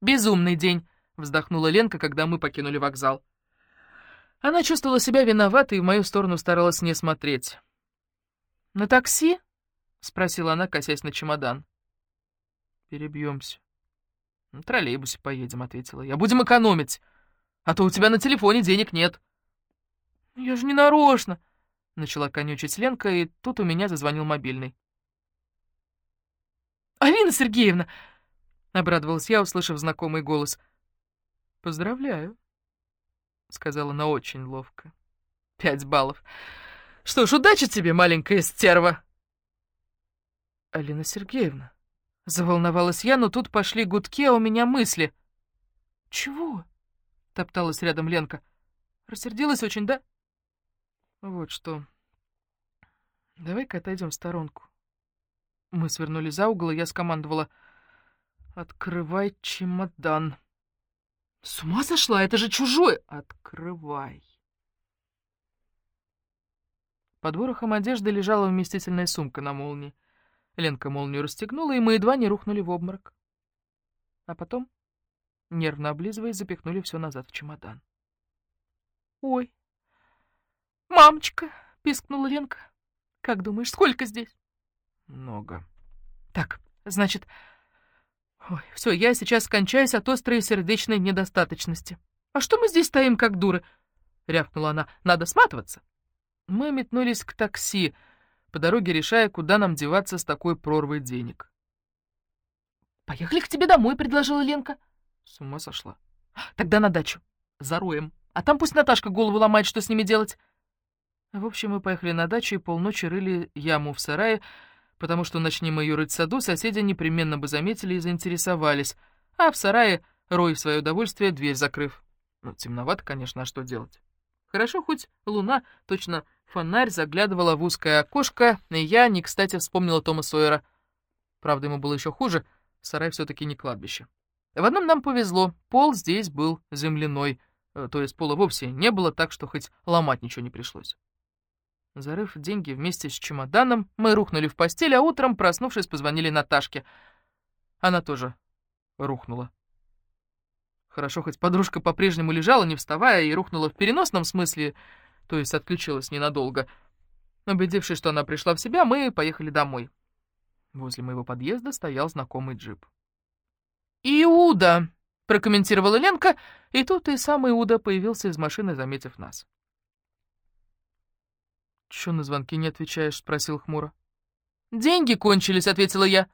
Безумный день!» — вздохнула Ленка, когда мы покинули вокзал. Она чувствовала себя виноватой и в мою сторону старалась не смотреть. «На такси?» — спросила она, косясь на чемодан. «Перебьемся». «На троллейбусе поедем», — ответила я. «Будем экономить, а то у тебя на телефоне денег нет». «Я же не нарочно», — начала конючить Ленка, и тут у меня зазвонил мобильный. «Алина Сергеевна!» — обрадовалась я, услышав знакомый голос. «Поздравляю», — сказала она очень ловко. «Пять баллов. Что ж, удачи тебе, маленькая стерва!» «Алина Сергеевна», — заволновалась я, но тут пошли гудки, а у меня мысли. «Чего?» — топталась рядом Ленка. «Рассердилась очень, да?» «Вот что. Давай-ка отойдем в сторонку». Мы свернули за угол, и я скомандовала. «Открывай чемодан». «С ума сошла? Это же чужой!» «Открывай!» Под ворохом одежды лежала вместительная сумка на молнии. Ленка молнию расстегнула, и мы едва не рухнули в обморок. А потом, нервно облизываясь, запихнули все назад в чемодан. «Ой, мамочка!» — пискнула Ленка. «Как думаешь, сколько здесь?» «Много». «Так, значит, Ой, все, я сейчас скончаюсь от острой сердечной недостаточности. А что мы здесь стоим, как дуры? Рявкнула она. Надо сматываться. Мы метнулись к такси, по дороге решая, куда нам деваться с такой прорвой денег. «Поехали к тебе домой», — предложила Ленка. С ума сошла. «Тогда на дачу. Зароем. А там пусть Наташка голову ломает, что с ними делать». В общем, мы поехали на дачу и полночи рыли яму в сарае, потому что начни мы ее рыть в саду, соседи непременно бы заметили и заинтересовались, а в сарае рой в свое удовольствие, дверь закрыв. Ну, темновато, конечно, а что делать? Хорошо, хоть луна, точно фонарь, заглядывала в узкое окошко, и я, не кстати, вспомнила Тома Сойера. Правда, ему было еще хуже, сарай все-таки не кладбище. В одном нам повезло, пол здесь был земляной, э, то есть пола вовсе не было, так что хоть ломать ничего не пришлось. Зарыв деньги вместе с чемоданом, мы рухнули в постель, а утром, проснувшись, позвонили Наташке. Она тоже рухнула. Хорошо, хоть подружка по-прежнему лежала, не вставая, и рухнула в переносном смысле, то есть отключилась ненадолго. Убедившись, что она пришла в себя, мы поехали домой. Возле моего подъезда стоял знакомый джип. «Иуда!» — прокомментировала Ленка, и тут и сам Иуда появился из машины, заметив нас. «Чё на звонки не отвечаешь?» — спросил хмуро. «Деньги кончились», — ответила я.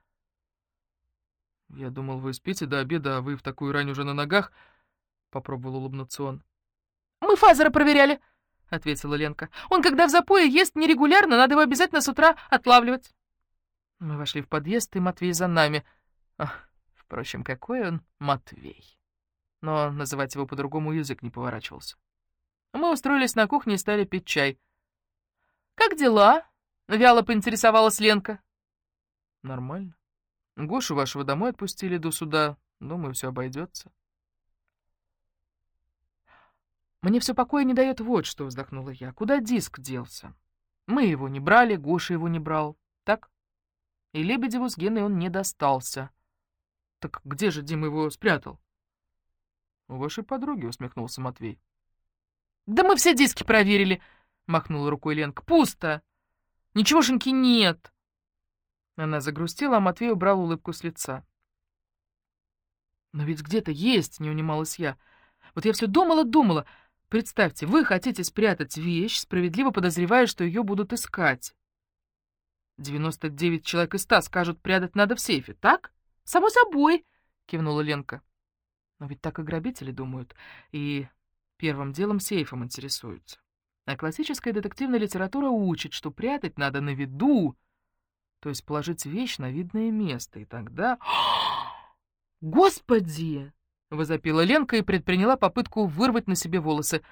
«Я думал, вы спите до обеда, а вы в такую рань уже на ногах», — попробовал улыбнуться он. «Мы Фазера проверяли», — ответила Ленка. «Он, когда в запое ест нерегулярно, надо его обязательно с утра отлавливать». Мы вошли в подъезд, и Матвей за нами. Ах, впрочем, какой он Матвей. Но называть его по-другому язык не поворачивался. Мы устроились на кухне и стали пить чай — «Как дела?» — вяло поинтересовалась Ленка. «Нормально. Гошу вашего домой отпустили до суда. Думаю, все обойдется. «Мне все покоя не дает вот что», — вздохнула я. «Куда диск делся? Мы его не брали, Гоша его не брал. Так? И Лебедеву с Геной он не достался. Так где же Дима его спрятал?» «У вашей подруги», — усмехнулся Матвей. «Да мы все диски проверили», — махнула рукой Ленка. «Пусто! Ничегошеньки нет!» Она загрустила, а Матвей убрал улыбку с лица. «Но ведь где-то есть!» — не унималась я. «Вот я все думала-думала. Представьте, вы хотите спрятать вещь, справедливо подозревая, что ее будут искать. 99 человек из 100 скажут, прятать надо в сейфе, так? Само собой!» — кивнула Ленка. «Но ведь так и грабители думают, и первым делом сейфом интересуются. А классическая детективная литература учит, что прятать надо на виду, то есть положить вещь на видное место, и тогда... «Господи!» — возопила Ленка и предприняла попытку вырвать на себе волосы.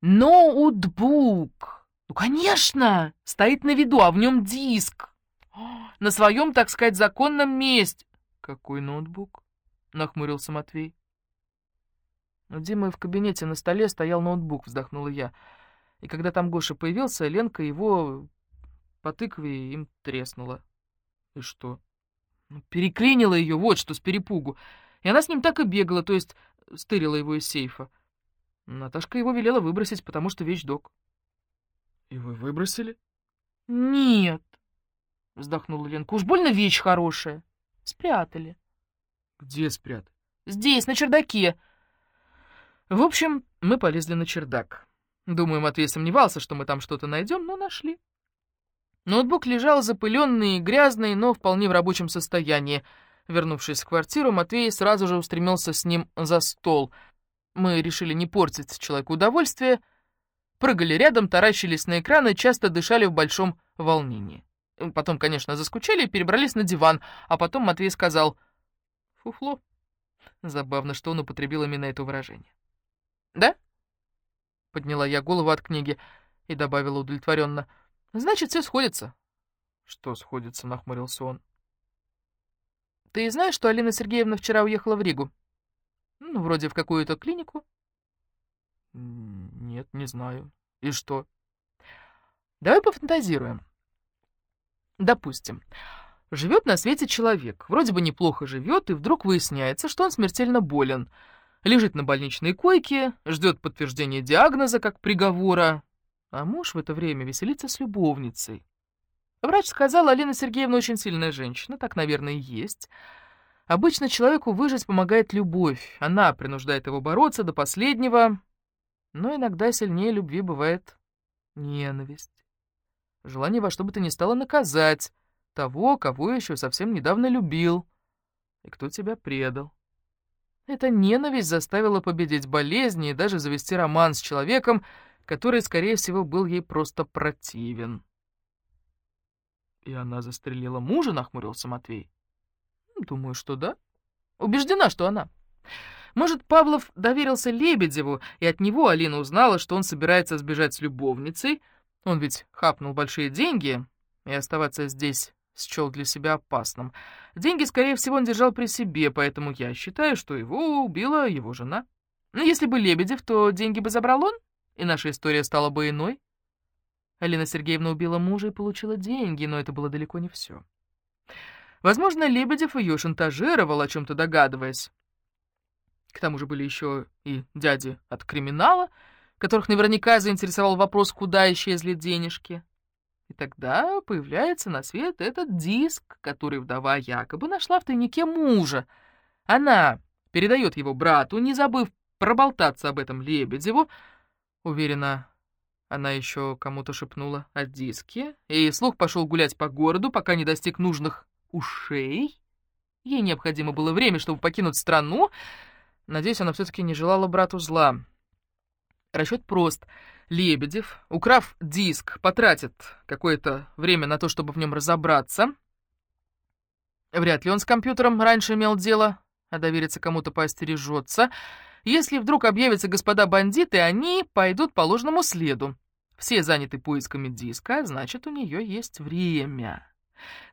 «Ноутбук!» «Ну, конечно! Стоит на виду, а в нем диск!» «На своем, так сказать, законном месте!» «Какой ноутбук?» — нахмурился Матвей. У Димы в кабинете на столе стоял ноутбук, вздохнула я. И когда там Гоша появился, Ленка его по тыкве им треснула. И что? Ну, переклинила ее вот что с перепугу. И она с ним так и бегала, то есть стырила его из сейфа. Наташка его велела выбросить, потому что вещдок. И вы выбросили? Нет, вздохнула Ленка. Уж больно вещь хорошая. Спрятали. Где спрятали? Здесь, на чердаке. В общем, мы полезли на чердак. Думаю, Матвей сомневался, что мы там что-то найдем, но нашли. Ноутбук лежал запыленный и грязный, но вполне в рабочем состоянии. Вернувшись в квартиру, Матвей сразу же устремился с ним за стол. Мы решили не портить человеку удовольствие, прыгали рядом, таращились на экран и часто дышали в большом волнении. Потом, конечно, заскучали и перебрались на диван, а потом Матвей сказал «фуфло». Забавно, что он употребил именно это выражение. «Да?» — подняла я голову от книги и добавила удовлетворенно. «Значит, все сходится». «Что сходится?» — нахмурился он. «Ты знаешь, что Алина Сергеевна вчера уехала в Ригу? Ну, вроде в какую-то клинику?» «Нет, не знаю. И что?» «Давай пофантазируем. Допустим, живет на свете человек, вроде бы неплохо живет, и вдруг выясняется, что он смертельно болен. Лежит на больничной койке, ждет подтверждения диагноза как приговора, а муж в это время веселится с любовницей. Врач сказал, Алина Сергеевна очень сильная женщина, так, наверное, и есть. Обычно человеку выжить помогает любовь, она принуждает его бороться до последнего, но иногда сильнее любви бывает ненависть. Желание во что бы то ни стало наказать того, кого еще совсем недавно любил, и кто тебя предал. Эта ненависть заставила победить болезни и даже завести роман с человеком, который, скорее всего, был ей просто противен. «И она застрелила мужа?» — нахмурился Матвей. «Думаю, что да. Убеждена, что она. Может, Павлов доверился Лебедеву, и от него Алина узнала, что он собирается сбежать с любовницей. Он ведь хапнул большие деньги, и оставаться здесь счел для себя опасным. Деньги, скорее всего, он держал при себе, поэтому я считаю, что его убила его жена. Но если бы Лебедев, то деньги бы забрал он, и наша история стала бы иной. Алина Сергеевна убила мужа и получила деньги, но это было далеко не все. Возможно, Лебедев ее шантажировал, о чем-то догадываясь. К тому же были еще и дяди от криминала, которых наверняка заинтересовал вопрос, куда исчезли денежки. И тогда появляется на свет этот диск, который вдова якобы нашла в тайнике мужа. Она передает его брату, не забыв проболтаться об этом Лебедеву. Уверена, она еще кому-то шепнула о диске, и слух пошел гулять по городу, пока не достиг нужных ушей. Ей необходимо было время, чтобы покинуть страну. Надеюсь, она все-таки не желала брату зла. Расчет прост — Лебедев, украв диск, потратит какое-то время на то, чтобы в нем разобраться. Вряд ли он с компьютером раньше имел дело, а довериться кому-то поостережется. Если вдруг объявятся господа бандиты, они пойдут по ложному следу. Все заняты поисками диска, значит, у нее есть время.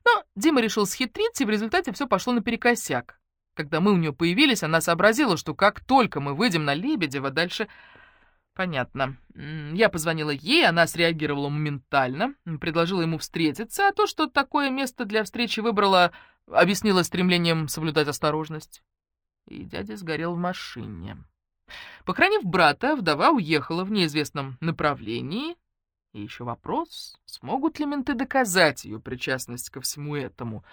Но Дима решил схитрить, и в результате все пошло наперекосяк. Когда мы у нее появились, она сообразила, что как только мы выйдем на Лебедева, дальше Понятно. Я позвонила ей, она среагировала моментально, предложила ему встретиться, а то, что такое место для встречи выбрала, объяснила стремлением соблюдать осторожность. И дядя сгорел в машине. Похоронив брата, вдова уехала в неизвестном направлении. И еще вопрос, смогут ли менты доказать ее причастность ко всему этому.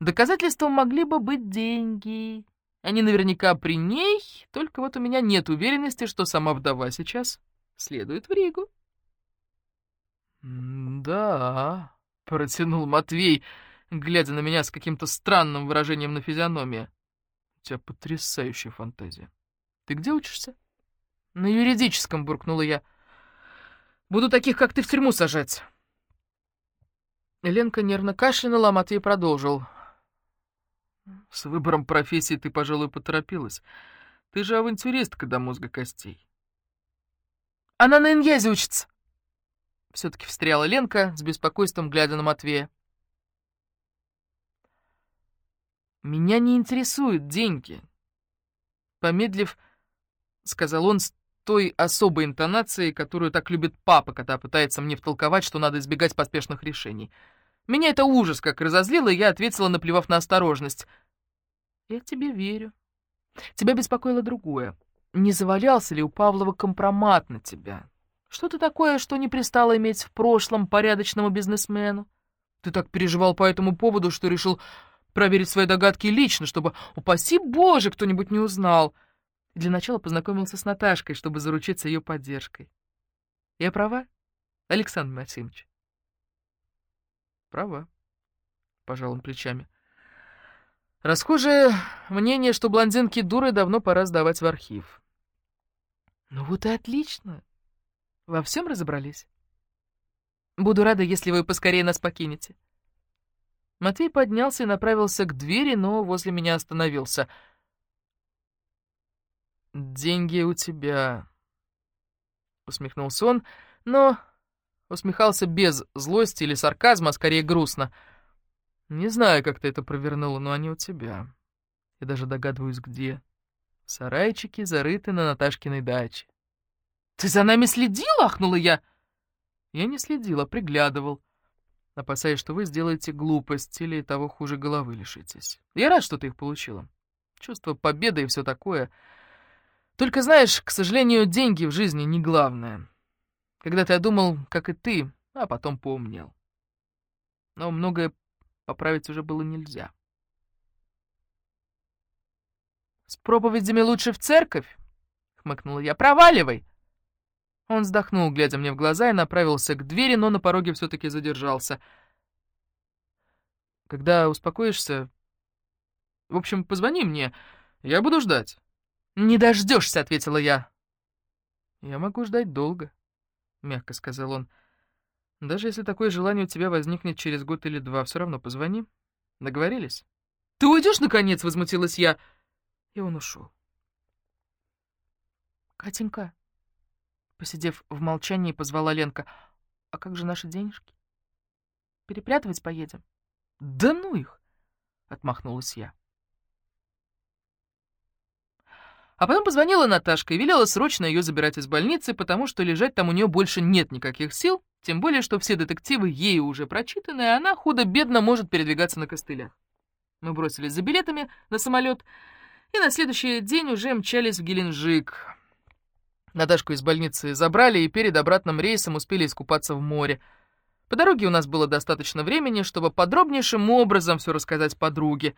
Доказательством могли бы быть деньги, они наверняка при ней, только вот у меня нет уверенности, что сама вдова сейчас следует в Ригу. «Да», — протянул Матвей, глядя на меня с каким-то странным выражением на физиономии. «У тебя потрясающая фантазия. Ты где учишься?» «На юридическом», — буркнула я. «Буду таких, как ты, в тюрьму сажать». Ленка нервно кашлянула, а Матвей продолжил. С выбором профессии ты, пожалуй, поторопилась. Ты же авантюристка до мозга костей. Она на иньязе учится. Все-таки встряла Ленка, с беспокойством глядя на Матвея. «Меня не интересуют деньги», — помедлив, сказал он с той особой интонацией, которую так любит папа, когда пытается мне втолковать, что надо избегать поспешных решений. Меня это ужас как разозлило, и я ответила, наплевав на осторожность. «Я тебе верю», Тебя беспокоило другое. Не завалялся ли у Павлова компромат на тебя? Что-то такое, что не пристало иметь в прошлом порядочному бизнесмену? Ты так переживал по этому поводу, что решил проверить свои догадки лично, чтобы, упаси Боже, кто-нибудь не узнал. Для начала познакомился с Наташкой, чтобы заручиться ее поддержкой. Я права, Александр Максимович? Права, пожал он плечами. Расхожее мнение, что блондинки дуры, давно пора сдавать в архив. Ну вот и отлично. Во всем разобрались. Буду рада, если вы поскорее нас покинете. Матвей поднялся и направился к двери, но возле меня остановился. «Деньги у тебя...» Усмехнулся он, но усмехался без злости или сарказма, а скорее грустно. «Не знаю, как ты это провернула, но они у тебя. Я даже догадываюсь, где. Сарайчики зарыты на Наташкиной даче». «Ты за нами следил?» — ахнула я. «Я не следил, а приглядывал» опасаясь, что вы сделаете глупость или того хуже головы лишитесь. Я рад, что ты их получила. Чувство победы и все такое. Только знаешь, к сожалению, деньги в жизни не главное. Когда-то я думал, как и ты, а потом помнил. Но многое поправить уже было нельзя. «С проповедями лучше в церковь?» — хмыкнула я. «Проваливай!» Он вздохнул, глядя мне в глаза, и направился к двери, но на пороге все-таки задержался. «Когда успокоишься... В общем, позвони мне, я буду ждать». «Не дождешься», — ответила я. «Я могу ждать долго», — мягко сказал он. «Даже если такое желание у тебя возникнет через год или два, все равно позвони. Договорились?» «Ты уйдешь, наконец?» — возмутилась я. И он ушел. «Катенька», Посидев в молчании, позвала Ленка. «А как же наши денежки? Перепрятывать поедем?» «Да ну их!» — отмахнулась я. А потом позвонила Наташка и велела срочно ее забирать из больницы, потому что лежать там у нее больше нет никаких сил, тем более, что все детективы ею уже прочитаны, и она худо-бедно может передвигаться на костылях. Мы бросились за билетами на самолет и на следующий день уже мчались в Геленджик. Наташку из больницы забрали и перед обратным рейсом успели искупаться в море. По дороге у нас было достаточно времени, чтобы подробнейшим образом все рассказать подруге.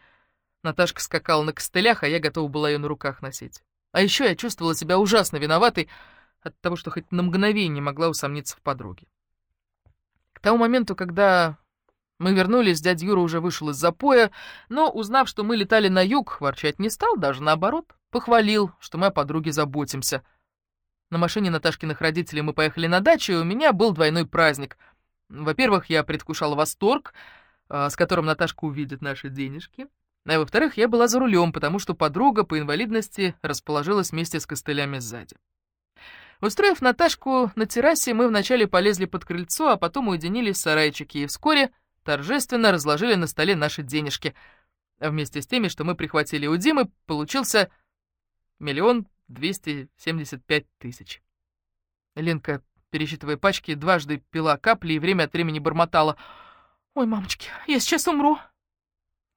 Наташка скакала на костылях, а я готова была ее на руках носить. А еще я чувствовала себя ужасно виноватой от того, что хоть на мгновение могла усомниться в подруге. К тому моменту, когда мы вернулись, дядя Юра уже вышел из запоя, но, узнав, что мы летали на юг, ворчать не стал, даже наоборот, похвалил, что мы о подруге заботимся — на машине Наташкиных родителей мы поехали на дачу, и у меня был двойной праздник. Во-первых, я предвкушал восторг, а, с которым Наташка увидит наши денежки. А во-вторых, я была за рулем, потому что подруга по инвалидности расположилась вместе с костылями сзади. Устроив Наташку на террасе, мы вначале полезли под крыльцо, а потом уединились в сарайчике и вскоре торжественно разложили на столе наши денежки. А вместе с теми, что мы прихватили у Димы, получился миллион 275 тысяч. Ленка, пересчитывая пачки, дважды пила капли и время от времени бормотала. «Ой, мамочки, я сейчас умру!»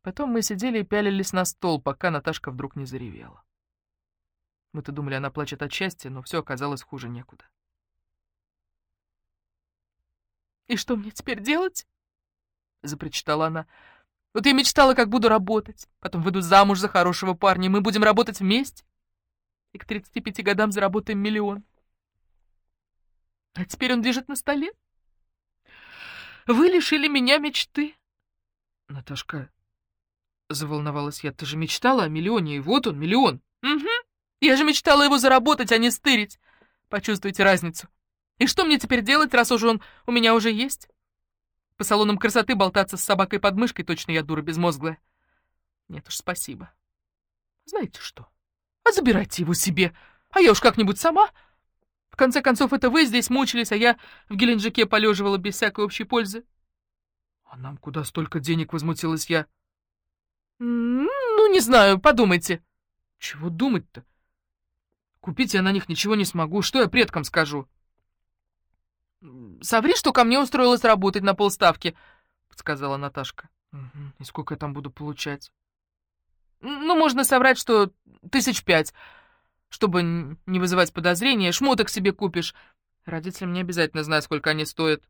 Потом мы сидели и пялились на стол, пока Наташка вдруг не заревела. Мы-то думали, она плачет от счастья, но все оказалось хуже некуда. «И что мне теперь делать?» — запричитала она. «Вот я мечтала, как буду работать. Потом выйду замуж за хорошего парня, и мы будем работать вместе и к 35 годам заработаем миллион. А теперь он лежит на столе. Вы лишили меня мечты. Наташка, заволновалась я, ты же мечтала о миллионе, и вот он, миллион. Угу. Я же мечтала его заработать, а не стырить. Почувствуйте разницу. И что мне теперь делать, раз уже он у меня уже есть? По салонам красоты болтаться с собакой под мышкой, точно я дура безмозглая. Нет уж, спасибо. Знаете что? А забирайте его себе, а я уж как-нибудь сама. В конце концов, это вы здесь мучились, а я в Геленджике полеживала без всякой общей пользы. А нам куда столько денег, возмутилась я. Ну, не знаю, подумайте. Чего думать-то? Купить я на них ничего не смогу, что я предкам скажу? Соври, что ко мне устроилась работать на полставки, — сказала Наташка. Угу. И сколько я там буду получать? Ну, можно соврать, что тысяч пять, чтобы не вызывать подозрения. Шмоток себе купишь. Родителям не обязательно знать, сколько они стоят.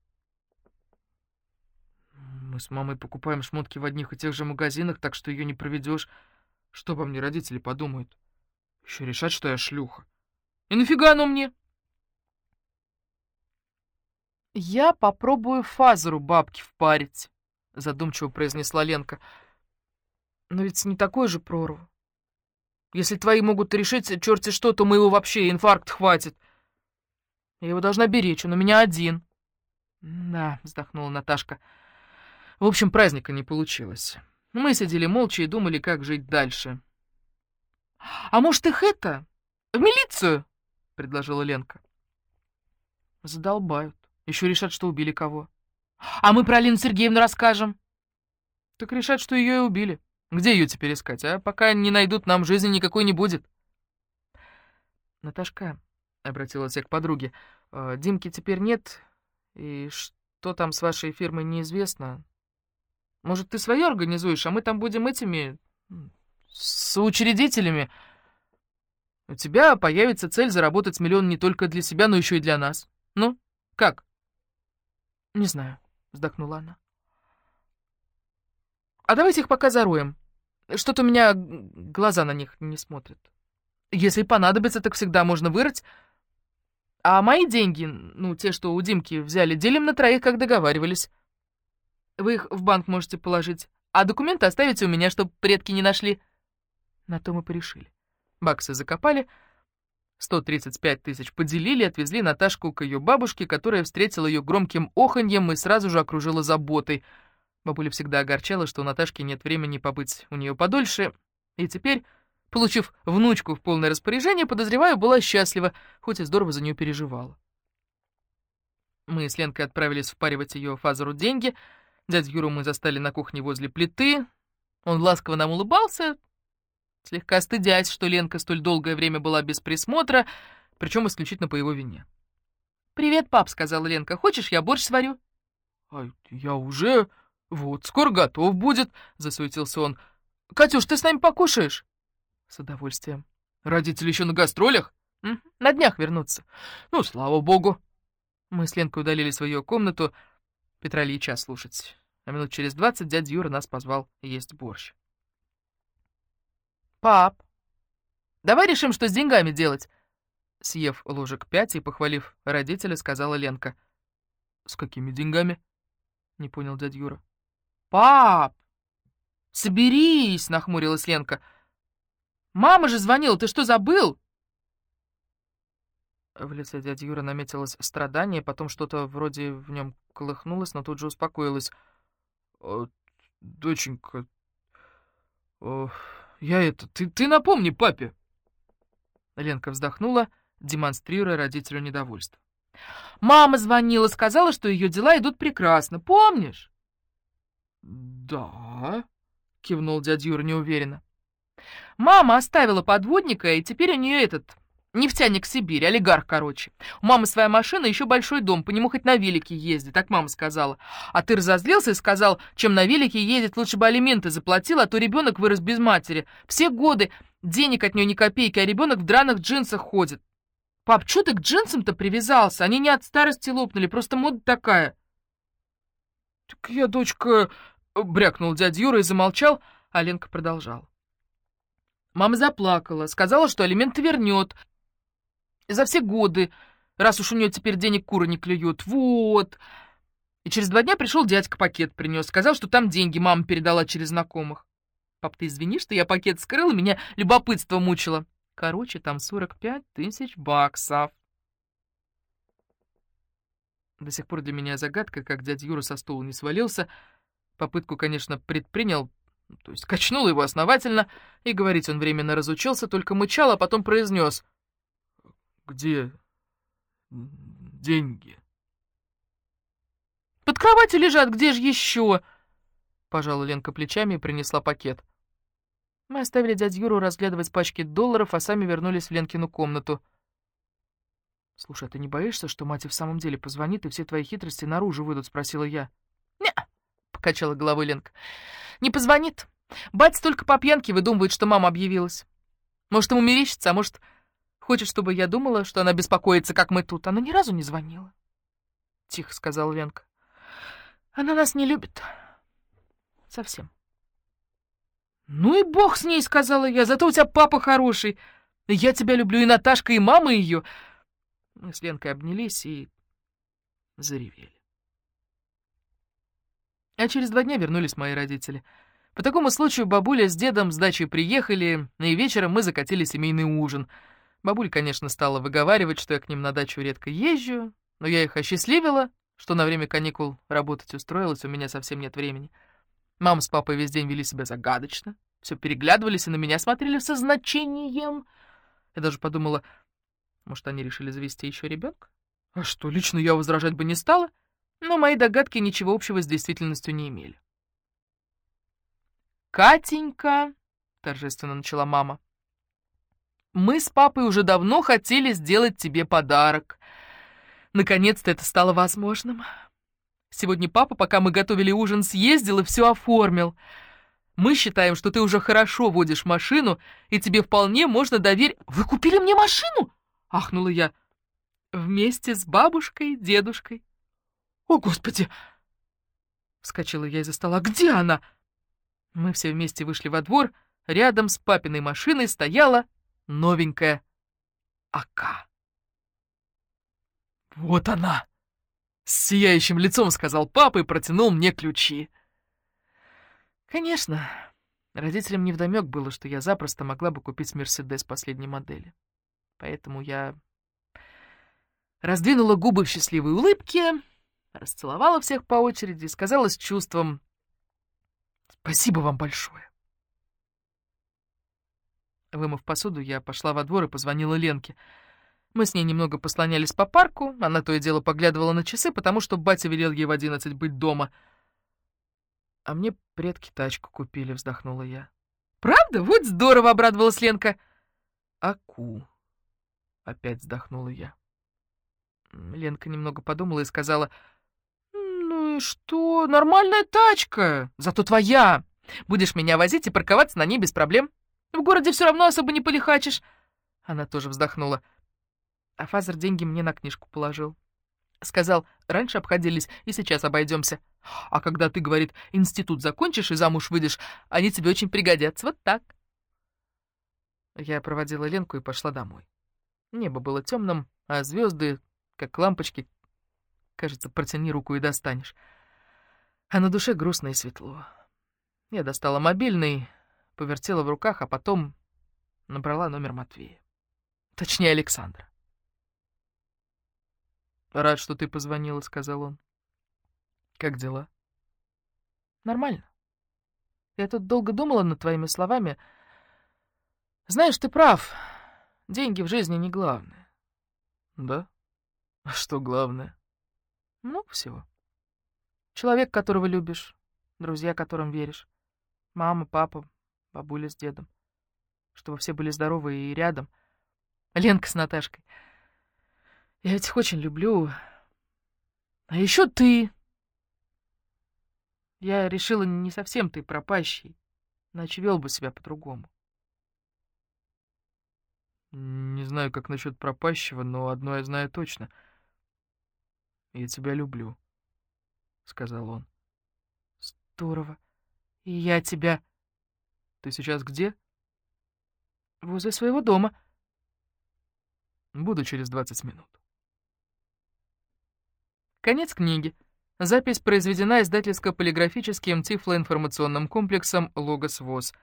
Мы с мамой покупаем шмотки в одних и тех же магазинах, так что ее не проведешь. Что обо мне родители подумают? Еще решат, что я шлюха. И нафига оно мне? Я попробую фазеру бабки впарить, задумчиво произнесла Ленка. Но ведь не такой же прорву. Если твои могут решить черти что, то моего вообще инфаркт хватит. Я его должна беречь, он у меня один. Да, вздохнула Наташка. В общем, праздника не получилось. Мы сидели молча и думали, как жить дальше. «А может, их это? В милицию?» — предложила Ленка. Задолбают. Еще решат, что убили кого. «А мы про Алину Сергеевну расскажем». Так решат, что ее и убили. Где ее теперь искать, а? Пока не найдут, нам жизни никакой не будет. Наташка, — обратилась я к подруге, — Димки теперь нет, и что там с вашей фирмой неизвестно. Может, ты свое организуешь, а мы там будем этими... соучредителями. У тебя появится цель заработать миллион не только для себя, но еще и для нас. Ну, как? Не знаю, вздохнула она. А давайте их пока зароем. Что-то у меня глаза на них не смотрят. Если понадобится, так всегда можно вырыть. А мои деньги, ну, те, что у Димки взяли, делим на троих, как договаривались. Вы их в банк можете положить, а документы оставите у меня, чтобы предки не нашли. На то мы порешили. Баксы закопали, 135 тысяч поделили, отвезли Наташку к ее бабушке, которая встретила ее громким оханьем и сразу же окружила заботой. Бабуля всегда огорчала, что у Наташки нет времени побыть у нее подольше, и теперь, получив внучку в полное распоряжение, подозреваю, была счастлива, хоть и здорово за нее переживала. Мы с Ленкой отправились впаривать ее Фазеру деньги — Дядю Юру мы застали на кухне возле плиты. Он ласково нам улыбался, слегка стыдясь, что Ленка столь долгое время была без присмотра, причем исключительно по его вине. «Привет, пап», — сказала Ленка. «Хочешь, я борщ сварю?» «А я уже... Вот, скоро готов будет», — засуетился он. «Катюш, ты с нами покушаешь?» «С удовольствием». «Родители еще на гастролях?» «На днях вернутся». «Ну, слава богу». Мы с Ленкой удалили свою комнату, — Петра Ильича слушать. А минут через двадцать дядя Юра нас позвал есть борщ. «Пап, давай решим, что с деньгами делать!» Съев ложек пять и похвалив родителя, сказала Ленка. «С какими деньгами?» — не понял дядя Юра. «Пап, соберись!» — нахмурилась Ленка. «Мама же звонила, ты что, забыл?» В лице дяди Юры наметилось страдание, потом что-то вроде в нем колыхнулось, но тут же успокоилось. «Доченька, я это... Ты, ты напомни папе!» Ленка вздохнула, демонстрируя родителю недовольство. «Мама звонила, сказала, что ее дела идут прекрасно, помнишь?» «Да», — кивнул дядя Юра неуверенно. «Мама оставила подводника, и теперь у нее этот Нефтяник Сибирь, олигарх, короче. У мамы своя машина, еще большой дом, по нему хоть на велике езди, так мама сказала. А ты разозлился и сказал, чем на велике ездить, лучше бы алименты заплатил, а то ребенок вырос без матери. Все годы денег от нее ни копейки, а ребенок в драных джинсах ходит. Пап, что ты к джинсам-то привязался? Они не от старости лопнули, просто мода такая. Так я, дочка, брякнул дядя Юра и замолчал, а Ленка продолжал. Мама заплакала, сказала, что алименты вернет, за все годы, раз уж у нее теперь денег куры не клюют. Вот. И через два дня пришел дядька пакет принес. Сказал, что там деньги мама передала через знакомых. Пап, ты извини, что я пакет скрыл, меня любопытство мучило. Короче, там 45 тысяч баксов. До сих пор для меня загадка, как дядя Юра со стула не свалился. Попытку, конечно, предпринял, то есть качнул его основательно, и говорить он временно разучился, только мычал, а потом произнес — где деньги? Под кроватью лежат, где же еще? Пожала Ленка плечами и принесла пакет. Мы оставили дядю Юру разглядывать пачки долларов, а сами вернулись в Ленкину комнату. «Слушай, а ты не боишься, что мать и в самом деле позвонит, и все твои хитрости наружу выйдут?» — спросила я. «Не», — покачала головой Ленка. «Не позвонит. Батя только по пьянке выдумывает, что мама объявилась. Может, ему мерещится, а может, хочет, чтобы я думала, что она беспокоится, как мы тут. Она ни разу не звонила. Тихо сказала Ленка. Она нас не любит. Совсем. «Ну и бог с ней», — сказала я, — «зато у тебя папа хороший. Я тебя люблю, и Наташка, и мама ее». Мы с Ленкой обнялись и заревели. А через два дня вернулись мои родители. По такому случаю бабуля с дедом с дачи приехали, и вечером мы закатили семейный ужин. Бабуль, конечно, стала выговаривать, что я к ним на дачу редко езжу, но я их осчастливила, что на время каникул работать устроилась, у меня совсем нет времени. Мама с папой весь день вели себя загадочно, все переглядывались и на меня смотрели со значением. Я даже подумала, может, они решили завести еще ребенка? А что, лично я возражать бы не стала, но мои догадки ничего общего с действительностью не имели. «Катенька», — торжественно начала мама, — «мы с папой уже давно хотели сделать тебе подарок. Наконец-то это стало возможным. Сегодня папа, пока мы готовили ужин, съездил и все оформил. Мы считаем, что ты уже хорошо водишь машину, и тебе вполне можно доверить... Вы купили мне машину? Ахнула я. Вместе с бабушкой, дедушкой. О, Господи! Вскочила я из-за стола. Где она? Мы все вместе вышли во двор. Рядом с папиной машиной стояла новенькая АК. «Вот она!» С сияющим лицом сказал папа и протянул мне ключи. Конечно, родителям невдомёк было, что я запросто могла бы купить Мерседес последней модели. Поэтому я раздвинула губы в счастливой улыбке, расцеловала всех по очереди и сказала с чувством «Спасибо вам большое». Вымыв посуду, я пошла во двор и позвонила Ленке — мы с ней немного послонялись по парку, она то и дело поглядывала на часы, потому что батя велел ей в одиннадцать быть дома. «А мне предки тачку купили», — вздохнула я. «Правда? Вот здорово!» — обрадовалась Ленка. «Оку», — опять вздохнула я. Ленка немного подумала и сказала, «Ну и что? Нормальная тачка, зато твоя. Будешь меня возить и парковаться на ней без проблем. В городе все равно особо не полихачишь». Она тоже вздохнула. А Фазер деньги мне на книжку положил. Сказал, раньше обходились, и сейчас обойдемся. А когда ты, говорит, институт закончишь и замуж выйдешь, они тебе очень пригодятся. Вот так. Я проводила Ленку и пошла домой. Небо было темным, а звезды, как лампочки, кажется, протяни руку и достанешь. А на душе грустно и светло. Я достала мобильный, повертела в руках, а потом набрала номер Матвея. Точнее, Александра. «Рад, что ты позвонила», — сказал он. «Как дела?» «Нормально. Я тут долго думала над твоими словами. Знаешь, ты прав. Деньги в жизни не главное». «Да? А что главное?» «Много всего. Человек, которого любишь, друзья, которым веришь, мама, папа, бабуля с дедом. Чтобы все были здоровы и рядом. Ленка с Наташкой». Я ведь их очень люблю. А еще ты. Я решила, не совсем ты пропащий, иначе вел бы себя по-другому. Не знаю, как насчет пропащего, но одно я знаю точно. Я тебя люблю, — сказал он. Здорово. И я тебя... Ты сейчас где? Возле своего дома. Буду через двадцать минут. Конец книги. Запись произведена издательско-полиграфическим тифлоинформационным комплексом «Логос ВОЗ».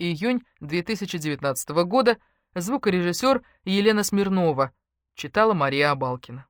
Июнь 2019 года. Звукорежиссер Елена Смирнова. Читала Мария Абалкина.